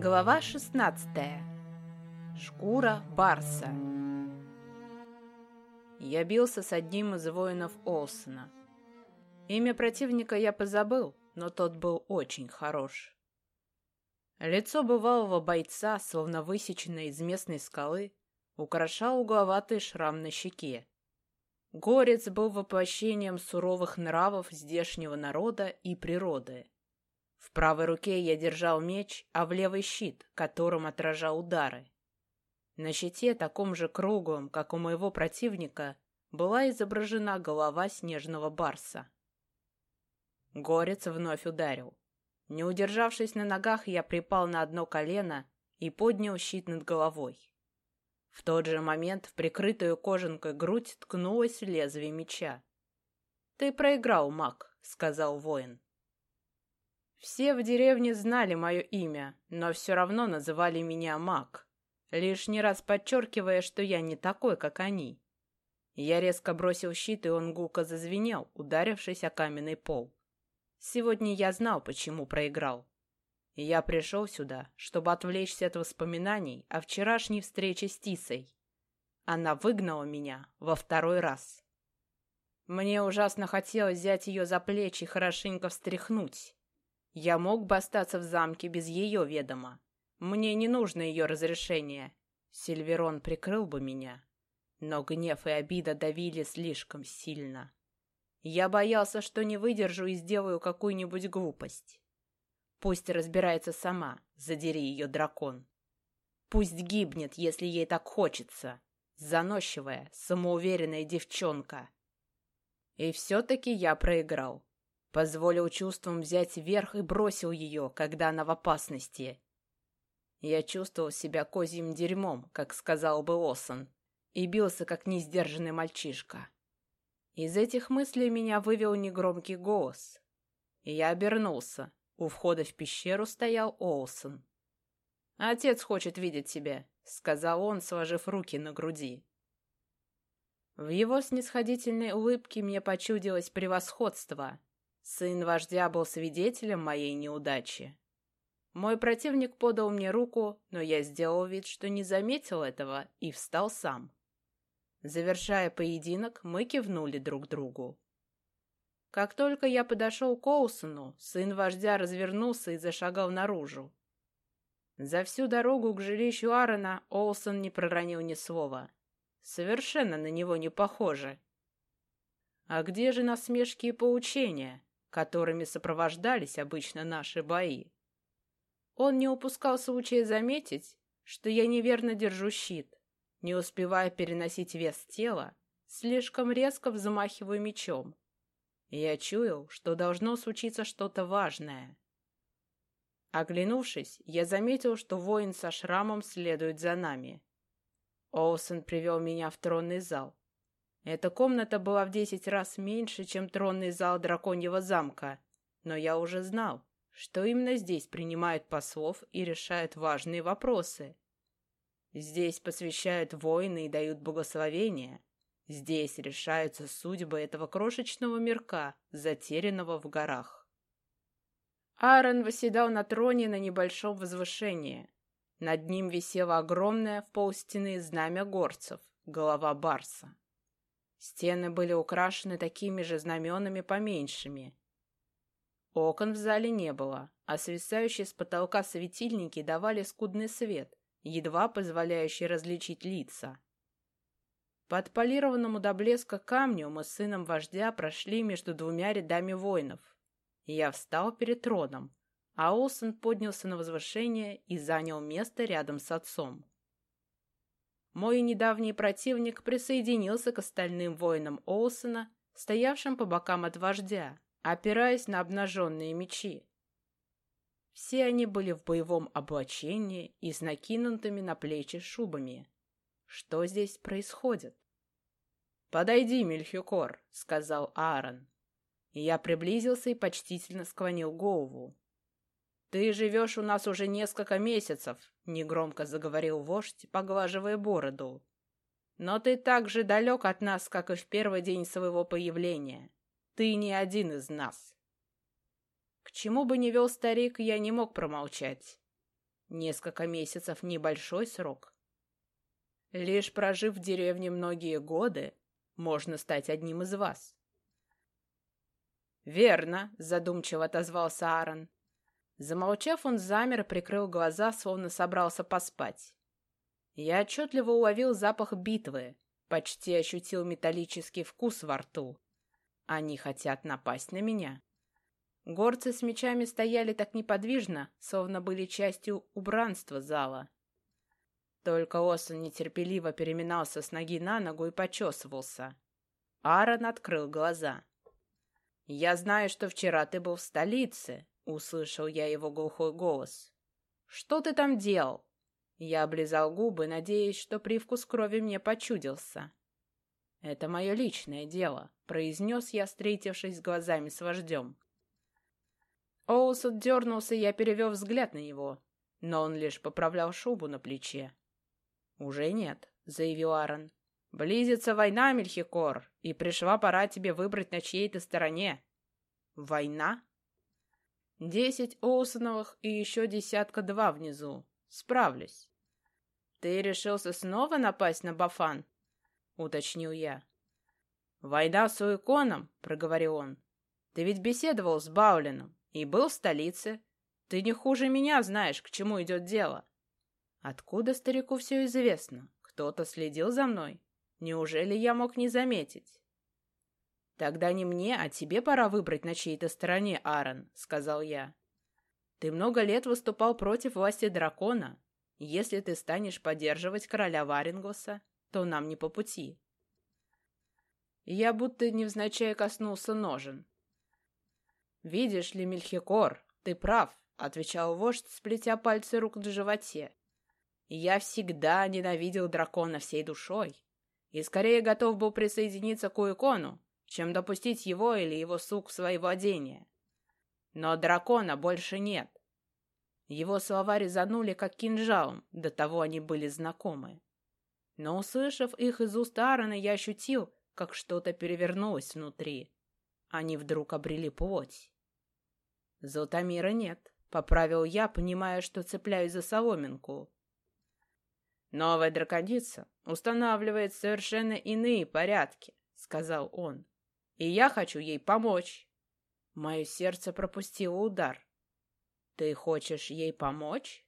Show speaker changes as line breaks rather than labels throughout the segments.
Глава 16. Шкура Барса. Я бился с одним из воинов Олсона. Имя противника я позабыл, но тот был очень хорош. Лицо бывалого бойца, словно высеченное из местной скалы, украшал угловатый шрам на щеке. Горец был воплощением суровых нравов здешнего народа и природы. В правой руке я держал меч, а в левый щит, которым отражал удары. На щите, таком же круглом, как у моего противника, была изображена голова снежного барса. Горец вновь ударил. Не удержавшись на ногах, я припал на одно колено и поднял щит над головой. В тот же момент в прикрытую кожанкой грудь ткнулось лезвие меча. «Ты проиграл, маг», — сказал воин. Все в деревне знали мое имя, но все равно называли меня маг, лишний раз подчеркивая, что я не такой, как они. Я резко бросил щит, и он гулко зазвенел, ударившись о каменный пол. Сегодня я знал, почему проиграл. Я пришел сюда, чтобы отвлечься от воспоминаний о вчерашней встрече с Тисой. Она выгнала меня во второй раз. Мне ужасно хотелось взять ее за плечи и хорошенько встряхнуть. Я мог бы остаться в замке без ее ведома. Мне не нужно ее разрешение. Сильверон прикрыл бы меня. Но гнев и обида давили слишком сильно. Я боялся, что не выдержу и сделаю какую-нибудь глупость. Пусть разбирается сама, задери ее дракон. Пусть гибнет, если ей так хочется. Заносчивая, самоуверенная девчонка. И все-таки я проиграл. Позволил чувствам взять верх и бросил ее, когда она в опасности. Я чувствовал себя козьим дерьмом, как сказал бы Осон, и бился, как несдержанный мальчишка. Из этих мыслей меня вывел негромкий голос. Я обернулся. У входа в пещеру стоял Олсон. «Отец хочет видеть тебя», — сказал он, сложив руки на груди. В его снисходительной улыбке мне почудилось превосходство, Сын вождя был свидетелем моей неудачи. Мой противник подал мне руку, но я сделал вид, что не заметил этого, и встал сам. Завершая поединок, мы кивнули друг другу. Как только я подошел к Оусону, сын вождя развернулся и зашагал наружу. За всю дорогу к жилищу Аарона Олсон не проронил ни слова. Совершенно на него не похоже. А где же насмешки и поучения? Которыми сопровождались обычно наши бои. Он не упускал случая заметить, что я неверно держу щит, не успевая переносить вес тела, слишком резко взмахиваю мечом. Я чуял, что должно случиться что-то важное. Оглянувшись, я заметил, что воин со шрамом следует за нами. Олсен привел меня в тронный зал. Эта комната была в десять раз меньше, чем тронный зал драконьего замка, но я уже знал, что именно здесь принимают послов и решают важные вопросы. Здесь посвящают войны и дают благословения. Здесь решаются судьбы этого крошечного мирка, затерянного в горах. Аарон восседал на троне на небольшом возвышении. Над ним висело огромное в полстены знамя горцев, голова барса. Стены были украшены такими же знаменами поменьшими. Окон в зале не было, а свисающие с потолка светильники давали скудный свет, едва позволяющий различить лица. По отполированному до блеска камню мы с сыном вождя прошли между двумя рядами воинов. Я встал перед троном, а Олсен поднялся на возвышение и занял место рядом с отцом. Мой недавний противник присоединился к остальным воинам Олсона, стоявшим по бокам от вождя, опираясь на обнаженные мечи. Все они были в боевом облачении и с накинутыми на плечи шубами. Что здесь происходит? «Подойди, Мельхиокор», — сказал Аарон. Я приблизился и почтительно склонил голову. «Ты живешь у нас уже несколько месяцев», — негромко заговорил вождь, поглаживая бороду. «Но ты так же далек от нас, как и в первый день своего появления. Ты не один из нас». К чему бы ни вел старик, я не мог промолчать. Несколько месяцев — небольшой срок. Лишь прожив в деревне многие годы, можно стать одним из вас. «Верно», — задумчиво отозвался Аарон. Замолчав, он замер и прикрыл глаза, словно собрался поспать. Я отчетливо уловил запах битвы, почти ощутил металлический вкус во рту. Они хотят напасть на меня. Горцы с мечами стояли так неподвижно, словно были частью убранства зала. Только Осон нетерпеливо переминался с ноги на ногу и почесывался. Аарон открыл глаза. «Я знаю, что вчера ты был в столице», — услышал я его глухой голос. «Что ты там делал?» Я облизал губы, надеясь, что привкус крови мне почудился. «Это мое личное дело», — произнес я, встретившись глазами с вождем. Оусот дернулся, и я перевел взгляд на него, но он лишь поправлял шубу на плече. «Уже нет», — заявил Аарон. «Близится война, Мельхикор, и пришла пора тебе выбрать на чьей то стороне». «Война?» «Десять Оусоновых и еще десятка-два внизу. Справлюсь». «Ты решился снова напасть на Бафан?» — уточнил я. «Война с Уиконом», — проговорил он. «Ты ведь беседовал с Баулином и был в столице. Ты не хуже меня знаешь, к чему идет дело». Откуда старику все известно? Кто-то следил за мной? Неужели я мог не заметить? Тогда не мне, а тебе пора выбрать на чьей-то стороне, Аарон, сказал я. Ты много лет выступал против власти дракона. Если ты станешь поддерживать короля Варингоса, то нам не по пути. Я будто невзначай коснулся ножен. «Видишь ли, Мельхикор, ты прав», — отвечал вождь, сплетя пальцы рук на животе. Я всегда ненавидел дракона всей душой и скорее готов был присоединиться к Уикону, чем допустить его или его сук в свои владения. Но дракона больше нет. Его слова резанули, как кинжалом, до того они были знакомы. Но, услышав их из уст Аарона, я ощутил, как что-то перевернулось внутри. Они вдруг обрели плоть. «Золотомира нет», — поправил я, понимая, что цепляюсь за соломинку. «Новая драконица устанавливает совершенно иные порядки», — сказал он. «И я хочу ей помочь». Мое сердце пропустило удар. «Ты хочешь ей помочь?»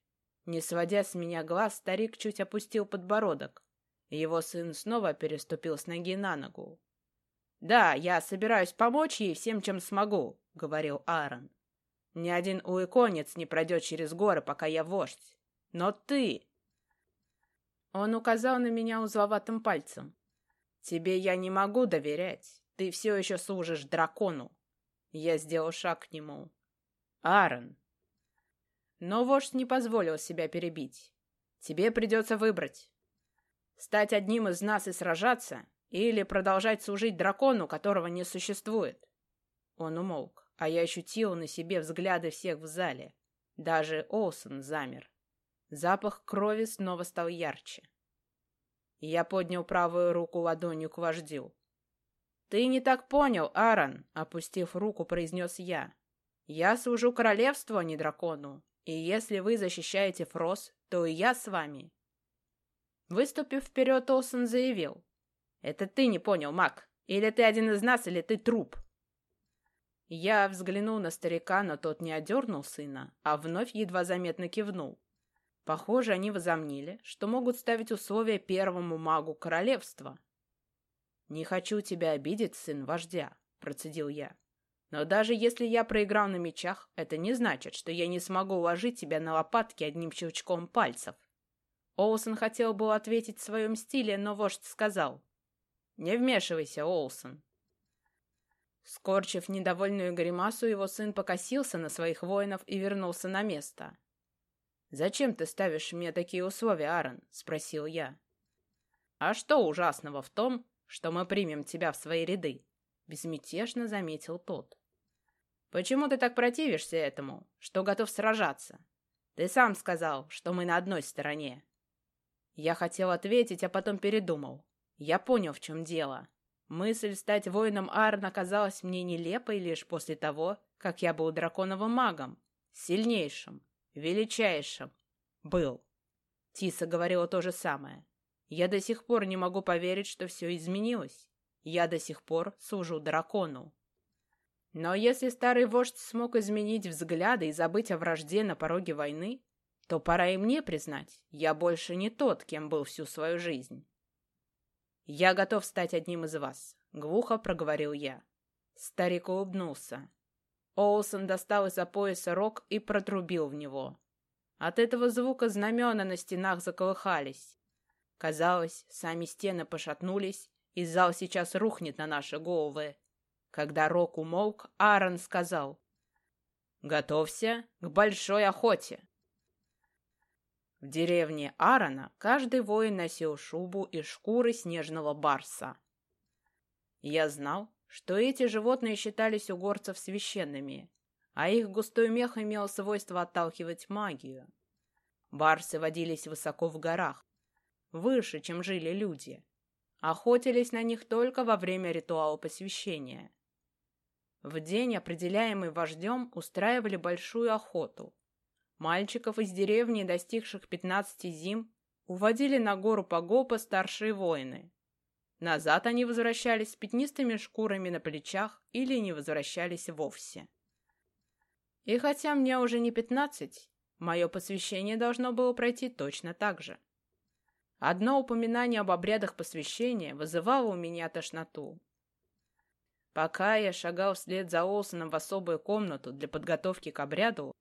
Не сводя с меня глаз, старик чуть опустил подбородок. Его сын снова переступил с ноги на ногу. «Да, я собираюсь помочь ей всем, чем смогу», — говорил Аарон. «Ни один уиконец не пройдет через горы, пока я вождь. Но ты...» Он указал на меня узловатым пальцем. «Тебе я не могу доверять. Ты все еще служишь дракону». Я сделал шаг к нему. «Аарон». Но вождь не позволил себя перебить. «Тебе придется выбрать. Стать одним из нас и сражаться, или продолжать служить дракону, которого не существует». Он умолк, а я ощутил на себе взгляды всех в зале. Даже Олсон замер. Запах крови снова стал ярче. Я поднял правую руку ладонью к вождю. «Ты не так понял, Аарон», — опустив руку, произнес я. «Я служу королевству, а не дракону, и если вы защищаете Фрос, то и я с вами». Выступив вперед, Олсон заявил. «Это ты не понял, маг. Или ты один из нас, или ты труп». Я взглянул на старика, но тот не одернул сына, а вновь едва заметно кивнул. Похоже, они возомнили, что могут ставить условия первому магу королевства. «Не хочу тебя обидеть, сын вождя», — процедил я. «Но даже если я проиграл на мечах, это не значит, что я не смогу уложить тебя на лопатки одним щелчком пальцев». Олсон хотел был ответить в своем стиле, но вождь сказал. «Не вмешивайся, Олсон». Скорчив недовольную гримасу, его сын покосился на своих воинов и вернулся на место. «Зачем ты ставишь мне такие условия, Аарон?» — спросил я. «А что ужасного в том, что мы примем тебя в свои ряды?» — безмятежно заметил тот. «Почему ты так противишься этому, что готов сражаться? Ты сам сказал, что мы на одной стороне». Я хотел ответить, а потом передумал. Я понял, в чем дело. Мысль стать воином Аарона казалась мне нелепой лишь после того, как я был драконовым магом, сильнейшим, величайшим. Был. Тиса говорила то же самое. Я до сих пор не могу поверить, что все изменилось. Я до сих пор служу дракону. Но если старый вождь смог изменить взгляды и забыть о вражде на пороге войны, то пора и мне признать, я больше не тот, кем был всю свою жизнь. «Я готов стать одним из вас», — глухо проговорил я. Старик улыбнулся. Олсон достал из-за пояса рог и протрубил в него. От этого звука знамена на стенах заколыхались. Казалось, сами стены пошатнулись, и зал сейчас рухнет на наши головы. Когда рог умолк, Аарон сказал, «Готовься к большой охоте». В деревне Аарона каждый воин носил шубу из шкуры снежного барса. Я знал, что эти животные считались у горцев священными, а их густой мех имел свойство отталкивать магию. Барсы водились высоко в горах, выше, чем жили люди. Охотились на них только во время ритуала посвящения. В день, определяемый вождем, устраивали большую охоту. Мальчиков из деревни, достигших 15 зим, уводили на гору Погопа старшие воины. Назад они возвращались с пятнистыми шкурами на плечах или не возвращались вовсе. И хотя мне уже не пятнадцать, мое посвящение должно было пройти точно так же. Одно упоминание об обрядах посвящения вызывало у меня тошноту. Пока я шагал вслед за Олсоном в особую комнату для подготовки к обряду,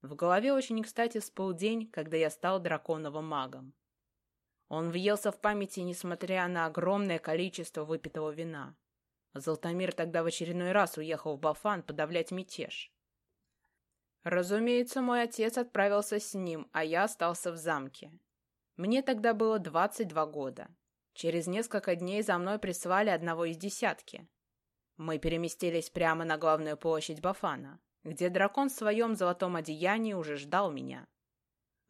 в голове очень кстати всплыл день, когда я стал драконовым магом. Он въелся в памяти, несмотря на огромное количество выпитого вина. Золотомир тогда в очередной раз уехал в Бафан подавлять мятеж. Разумеется, мой отец отправился с ним, а я остался в замке. Мне тогда было 22 года. Через несколько дней за мной прислали одного из десятки. Мы переместились прямо на главную площадь Бафана где дракон в своем золотом одеянии уже ждал меня.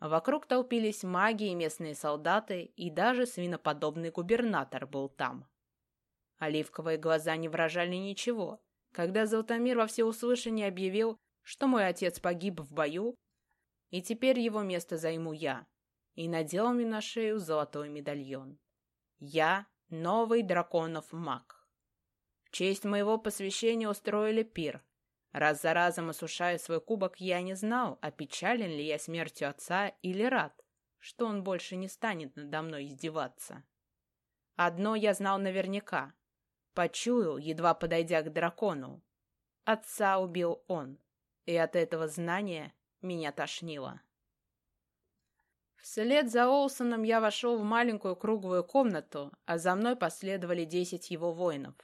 Вокруг толпились маги и местные солдаты, и даже свиноподобный губернатор был там. Оливковые глаза не выражали ничего, когда Золотомир во всеуслышание объявил, что мой отец погиб в бою, и теперь его место займу я, и надел мне на шею золотой медальон. Я — новый драконов маг. В честь моего посвящения устроили пир, Раз за разом осушая свой кубок, я не знал, опечален ли я смертью отца или рад, что он больше не станет надо мной издеваться. Одно я знал наверняка. Почуял, едва подойдя к дракону. Отца убил он, и от этого знания меня тошнило. Вслед за Олсоном я вошел в маленькую круглую комнату, а за мной последовали десять его воинов.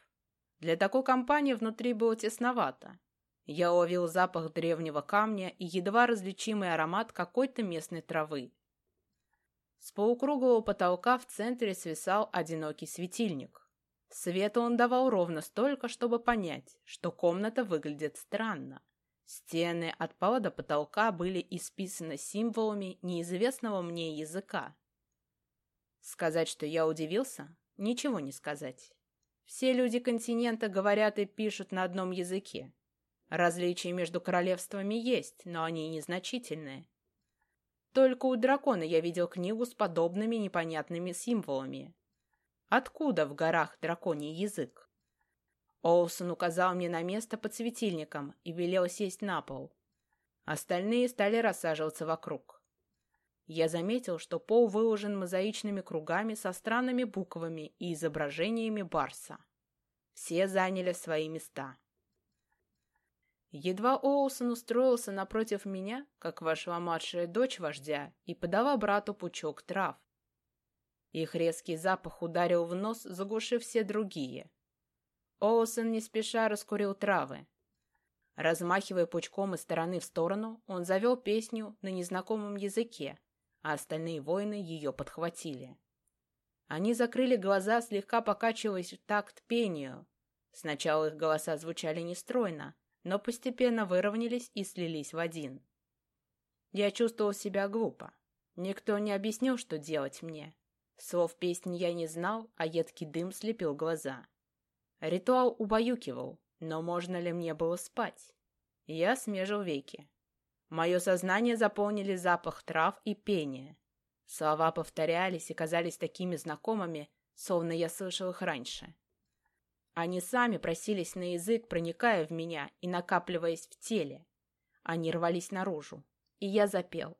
Для такой компании внутри было тесновато, я уловил запах древнего камня и едва различимый аромат какой-то местной травы. С полукруглого потолка в центре свисал одинокий светильник. Света он давал ровно столько, чтобы понять, что комната выглядит странно. Стены от пола до потолка были исписаны символами неизвестного мне языка. Сказать, что я удивился, ничего не сказать. Все люди континента говорят и пишут на одном языке. Различия между королевствами есть, но они незначительные. Только у дракона я видел книгу с подобными непонятными символами. Откуда в горах драконий язык? Олсон указал мне на место под светильником и велел сесть на пол. Остальные стали рассаживаться вокруг. Я заметил, что пол выложен мозаичными кругами со странными буквами и изображениями барса. Все заняли свои места. Едва Оусон устроился напротив меня, как вошла младшая дочь вождя и подала брату пучок трав. Их резкий запах ударил в нос, заглушив все другие. Оусон не спеша раскурил травы. Размахивая пучком из стороны в сторону, он завел песню на незнакомом языке, а остальные воины ее подхватили. Они закрыли глаза, слегка покачиваясь в такт пению. Сначала их голоса звучали нестройно, но постепенно выровнялись и слились в один. Я чувствовал себя глупо. Никто не объяснил, что делать мне. Слов песни я не знал, а едкий дым слепил глаза. Ритуал убаюкивал, но можно ли мне было спать? Я смежил веки. Мое сознание заполнили запах трав и пения. Слова повторялись и казались такими знакомыми, словно я слышал их раньше. Они сами просились на язык, проникая в меня и накапливаясь в теле. Они рвались наружу, и я запел.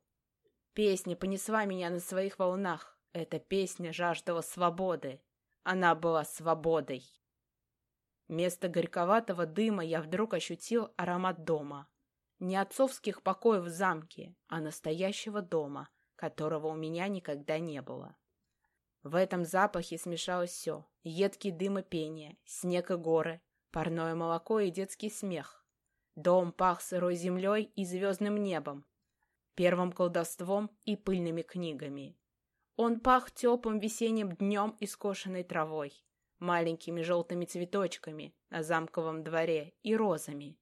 Песня понесла меня на своих волнах. Эта песня жаждала свободы. Она была свободой. Вместо горьковатого дыма я вдруг ощутил аромат дома. Не отцовских покоев в замке, а настоящего дома, которого у меня никогда не было. В этом запахе смешалось все. Едкий дым и пение, снег и горы, парное молоко и детский смех. Дом пах сырой землей и звездным небом, первым колдовством и пыльными книгами. Он пах теплым весенним днем и скошенной травой, маленькими желтыми цветочками на замковом дворе и розами.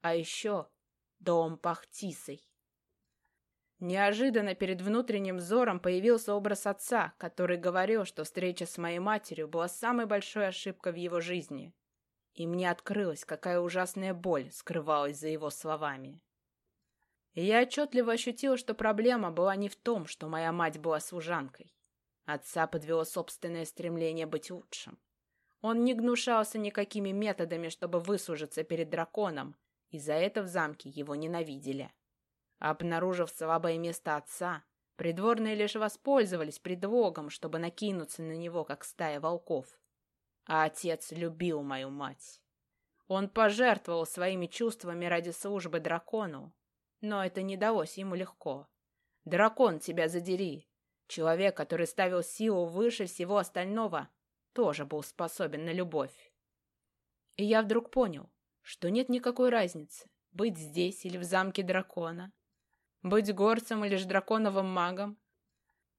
А еще дом пах тисой. Неожиданно перед внутренним взором появился образ отца, который говорил, что встреча с моей матерью была самой большой ошибкой в его жизни. И мне открылось, какая ужасная боль скрывалась за его словами. Я отчетливо ощутил, что проблема была не в том, что моя мать была служанкой. Отца подвело собственное стремление быть лучшим. Он не гнушался никакими методами, чтобы выслужиться перед драконом, и за это в замке его ненавидели. Обнаружив слабое место отца, придворные лишь воспользовались предлогом, чтобы накинуться на него, как стая волков. А отец любил мою мать. Он пожертвовал своими чувствами ради службы дракону, но это не далось ему легко. Дракон, тебя задери! Человек, который ставил силу выше всего остального, тоже был способен на любовь. И я вдруг понял, что нет никакой разницы, быть здесь или в замке дракона, быть горцем или же драконовым магом.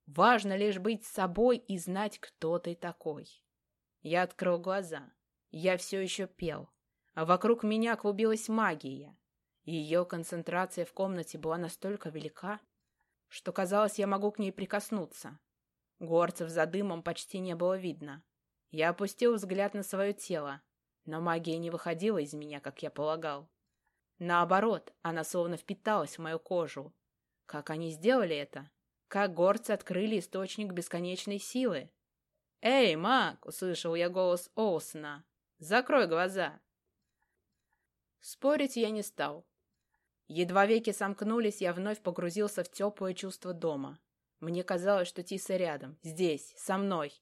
Важно лишь быть собой и знать, кто ты такой. Я открыл глаза. Я все еще пел. А вокруг меня клубилась магия. Ее концентрация в комнате была настолько велика, что казалось, я могу к ней прикоснуться. Горцев за дымом почти не было видно. Я опустил взгляд на свое тело, но магия не выходила из меня, как я полагал. Наоборот, она словно впиталась в мою кожу. Как они сделали это? Как горцы открыли источник бесконечной силы? «Эй, маг!» — услышал я голос Оусона. «Закрой глаза!» Спорить я не стал. Едва веки сомкнулись, я вновь погрузился в теплое чувство дома. Мне казалось, что Тиса рядом, здесь, со мной.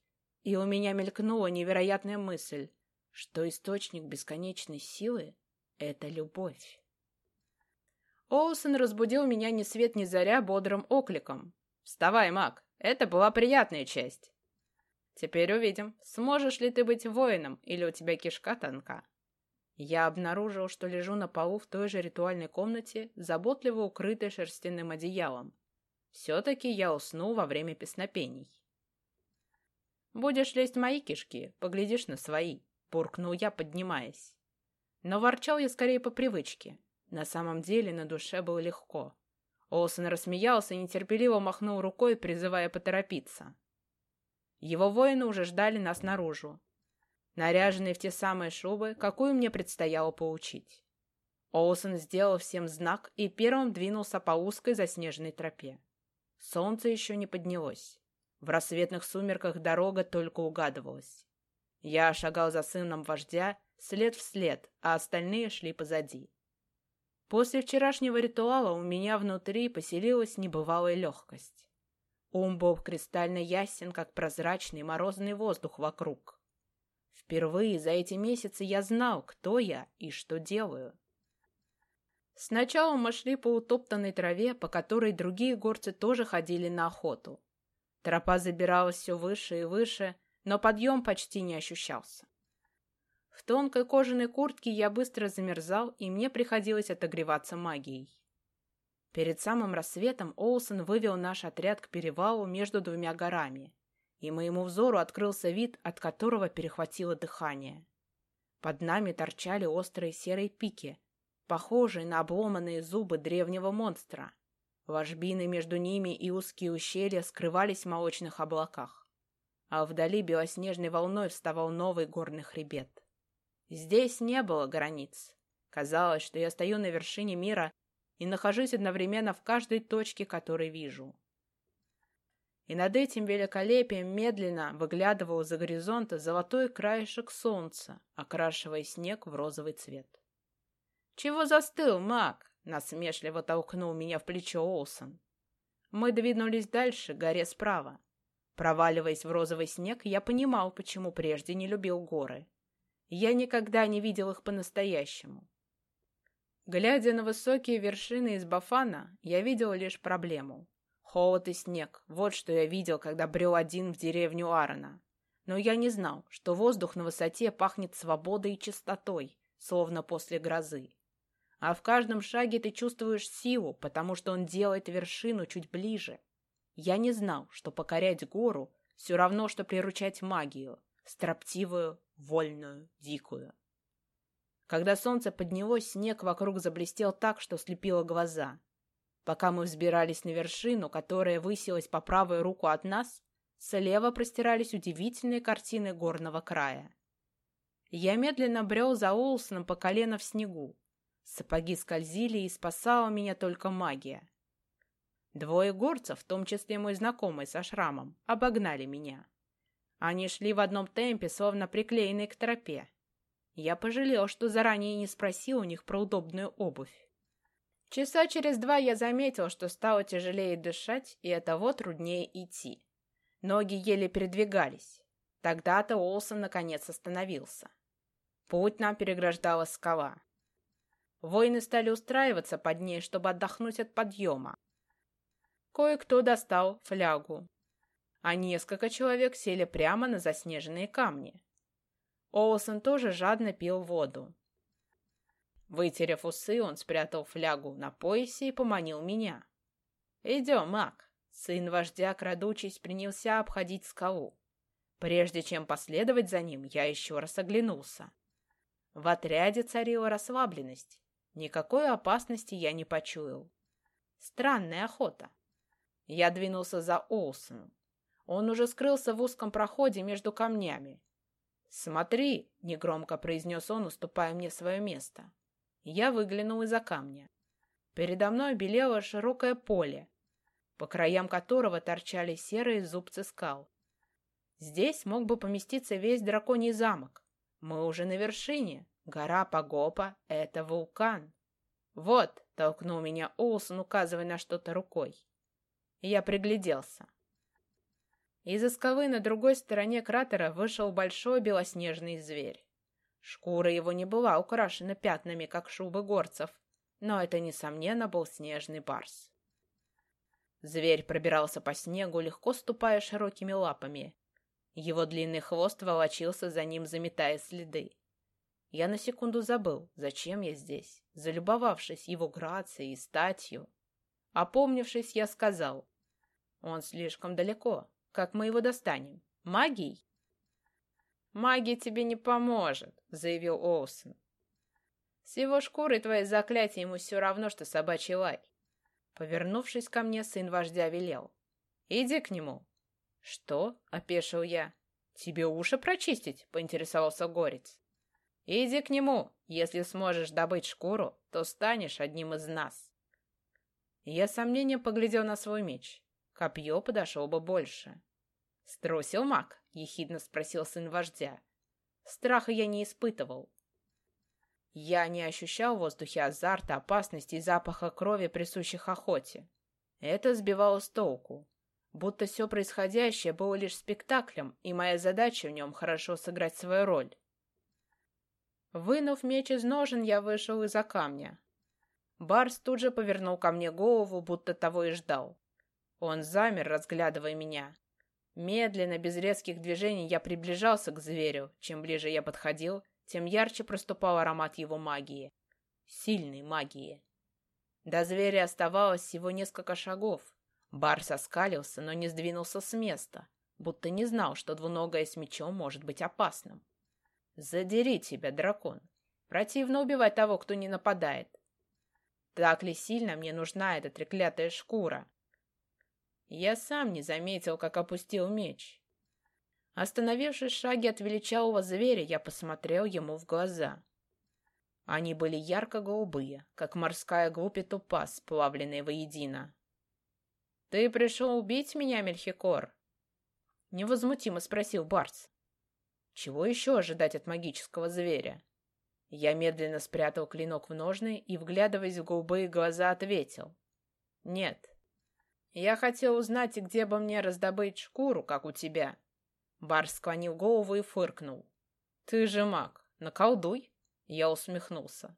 И у меня мелькнула невероятная мысль, что источник бесконечной силы — это любовь. Оусон разбудил меня ни свет ни заря бодрым окликом. «Вставай, маг, это была приятная часть». «Теперь увидим, сможешь ли ты быть воином, или у тебя кишка тонка». Я обнаружил, что лежу на полу в той же ритуальной комнате, заботливо укрытой шерстяным одеялом. Все-таки я уснул во время песнопений. «Будешь лезть в мои кишки, поглядишь на свои», — буркнул я, поднимаясь. Но ворчал я скорее по привычке. На самом деле на душе было легко. Олсен рассмеялся и нетерпеливо махнул рукой, призывая поторопиться. Его воины уже ждали нас наружу, наряженные в те самые шубы, какую мне предстояло поучить. Олсен сделал всем знак и первым двинулся по узкой заснеженной тропе. Солнце еще не поднялось. В рассветных сумерках дорога только угадывалась. Я шагал за сыном вождя, след в след, а остальные шли позади. После вчерашнего ритуала у меня внутри поселилась небывалая легкость. Ум был кристально ясен, как прозрачный морозный воздух вокруг. Впервые за эти месяцы я знал, кто я и что делаю. Сначала мы шли по утоптанной траве, по которой другие горцы тоже ходили на охоту. Тропа забиралась все выше и выше, но подъем почти не ощущался. В тонкой кожаной куртке я быстро замерзал, и мне приходилось отогреваться магией. Перед самым рассветом Олсен вывел наш отряд к перевалу между двумя горами, и моему взору открылся вид, от которого перехватило дыхание. Под нами торчали острые серые пики, похожие на обломанные зубы древнего монстра. Ложбины между ними и узкие ущелья скрывались в молочных облаках, а вдали белоснежной волной вставал новый горный хребет. Здесь не было границ. Казалось, что я стою на вершине мира, и нахожусь одновременно в каждой точке, которую вижу. И над этим великолепием медленно выглядывал за горизонта золотой краешек солнца, окрашивая снег в розовый цвет. «Чего застыл, маг?» — насмешливо толкнул меня в плечо Олсон. Мы двинулись дальше, горе справа. Проваливаясь в розовый снег, я понимал, почему прежде не любил горы. Я никогда не видел их по-настоящему. Глядя на высокие вершины из Бафана, я видел лишь проблему. Холод и снег — вот что я видел, когда брел один в деревню Аарона. Но я не знал, что воздух на высоте пахнет свободой и чистотой, словно после грозы. А в каждом шаге ты чувствуешь силу, потому что он делает вершину чуть ближе. Я не знал, что покорять гору все равно, что приручать магию, строптивую, вольную, дикую. Когда солнце поднялось, снег вокруг заблестел так, что слепило глаза. Пока мы взбирались на вершину, которая высилась по правую руку от нас, слева простирались удивительные картины горного края. Я медленно брел за Олсоном по колено в снегу, Сапоги скользили, и спасала меня только магия. Двое горцев, в том числе мой знакомый со шрамом, обогнали меня. Они шли в одном темпе, словно приклеенные к тропе. Я пожалел, что заранее не спросил у них про удобную обувь. Часа через два я заметил, что стало тяжелее дышать, и оттого труднее идти. Ноги еле передвигались. Тогда-то Олсон наконец остановился. Путь нам переграждала скала. Воины стали устраиваться под ней, чтобы отдохнуть от подъема. Кое-кто достал флягу, а несколько человек сели прямо на заснеженные камни. Олсон тоже жадно пил воду. Вытерев усы, он спрятал флягу на поясе и поманил меня. «Идем, маг!» Сын вождя, крадучись, принялся обходить скалу. Прежде чем последовать за ним, я еще раз оглянулся. В отряде царила расслабленность. Никакой опасности я не почуял. Странная охота. Я двинулся за Олсоном. Он уже скрылся в узком проходе между камнями. «Смотри!» — негромко произнес он, уступая мне свое место. Я выглянул из-за камня. Передо мной белело широкое поле, по краям которого торчали серые зубцы скал. Здесь мог бы поместиться весь драконий замок. Мы уже на вершине, Гора Пагопа — это вулкан. Вот, толкнул меня Олсон, указывая на что-то рукой. Я пригляделся. Из-за скалы на другой стороне кратера вышел большой белоснежный зверь. Шкура его не была украшена пятнами, как шубы горцев, но это, несомненно, был снежный барс. Зверь пробирался по снегу, легко ступая широкими лапами. Его длинный хвост волочился за ним, заметая следы. Я на секунду забыл, зачем я здесь, залюбовавшись его грацией и статью. Опомнившись, я сказал, «Он слишком далеко. Как мы его достанем? Магией?» «Магия тебе не поможет», — заявил Оусон. «С его шкурой твои заклятия ему все равно, что собачий лай». Повернувшись ко мне, сын вождя велел. «Иди к нему». «Что?» — опешил я. «Тебе уши прочистить?» — поинтересовался Горец. Иди к нему. Если сможешь добыть шкуру, то станешь одним из нас. Я с сомнением поглядел на свой меч. Копье подошел бы больше. «Струсил маг?» — ехидно спросил сын вождя. Страха я не испытывал. Я не ощущал в воздухе азарта, опасности и запаха крови, присущих охоте. Это сбивало с толку. Будто все происходящее было лишь спектаклем, и моя задача в нем хорошо сыграть свою роль. Вынув меч из ножен, я вышел из-за камня. Барс тут же повернул ко мне голову, будто того и ждал. Он замер, разглядывая меня. Медленно, без резких движений, я приближался к зверю. Чем ближе я подходил, тем ярче проступал аромат его магии. Сильной магии. До зверя оставалось всего несколько шагов. Барс оскалился, но не сдвинулся с места, будто не знал, что двуногое с мечом может быть опасным. Задери тебя, дракон. Противно убивать того, кто не нападает. Так ли сильно мне нужна эта треклятая шкура? Я сам не заметил, как опустил меч. Остановившись в шаге от величавого зверя, я посмотрел ему в глаза. Они были ярко-голубые, как морская глупь и тупаз, сплавленные воедино. «Ты пришел убить меня, Мельхикор?» Невозмутимо спросил Барс. Чего еще ожидать от магического зверя? Я медленно спрятал клинок в ножны и, вглядываясь в голубые глаза, ответил. «Нет. Я хотел узнать, где бы мне раздобыть шкуру, как у тебя». Барс склонил голову и фыркнул. «Ты же маг. Наколдуй!» Я усмехнулся.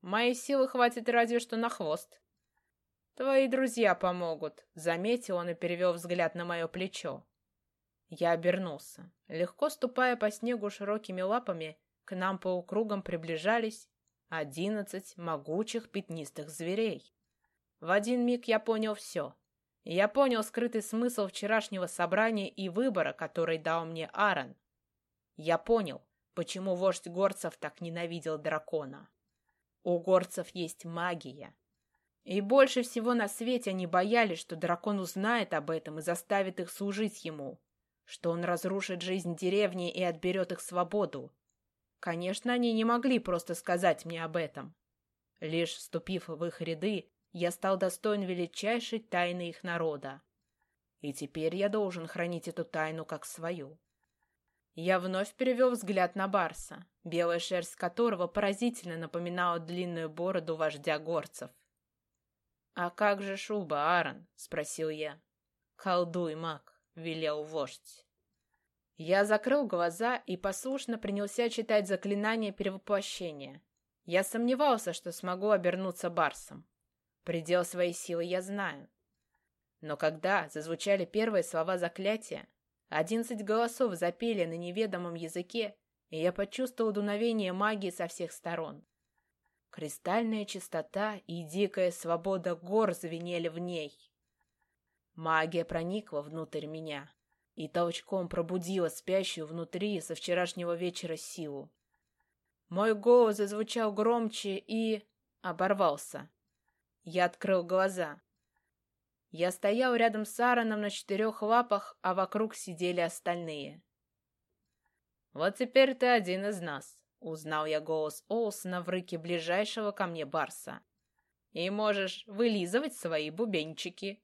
«Моей силы хватит разве что на хвост». «Твои друзья помогут», — заметил он и перевел взгляд на мое плечо. Я обернулся. Легко ступая по снегу широкими лапами, к нам полукругом приближались одиннадцать могучих пятнистых зверей. В один миг я понял все. Я понял скрытый смысл вчерашнего собрания и выбора, который дал мне Аарон. Я понял, почему вождь горцев так ненавидел дракона. У горцев есть магия. И больше всего на свете они боялись, что дракон узнает об этом и заставит их служить ему что он разрушит жизнь деревни и отберет их свободу. Конечно, они не могли просто сказать мне об этом. Лишь вступив в их ряды, я стал достоин величайшей тайны их народа. И теперь я должен хранить эту тайну как свою. Я вновь перевел взгляд на Барса, белая шерсть которого поразительно напоминала длинную бороду вождя горцев. «А как же шуба, Аарон?» — спросил я. «Колдуй, маг». — велел вождь. Я закрыл глаза и послушно принялся читать заклинание перевоплощения. Я сомневался, что смогу обернуться барсом. Предел своей силы я знаю. Но когда зазвучали первые слова заклятия, одиннадцать голосов запели на неведомом языке, и я почувствовал дуновение магии со всех сторон. Кристальная чистота и дикая свобода гор звенели в ней. Магия проникла внутрь меня и толчком пробудила спящую внутри со вчерашнего вечера силу. Мой голос зазвучал громче и... оборвался. Я открыл глаза. Я стоял рядом с Аароном на четырех лапах, а вокруг сидели остальные. «Вот теперь ты один из нас», — узнал я голос Олсона в рыке ближайшего ко мне барса. «И можешь вылизывать свои бубенчики».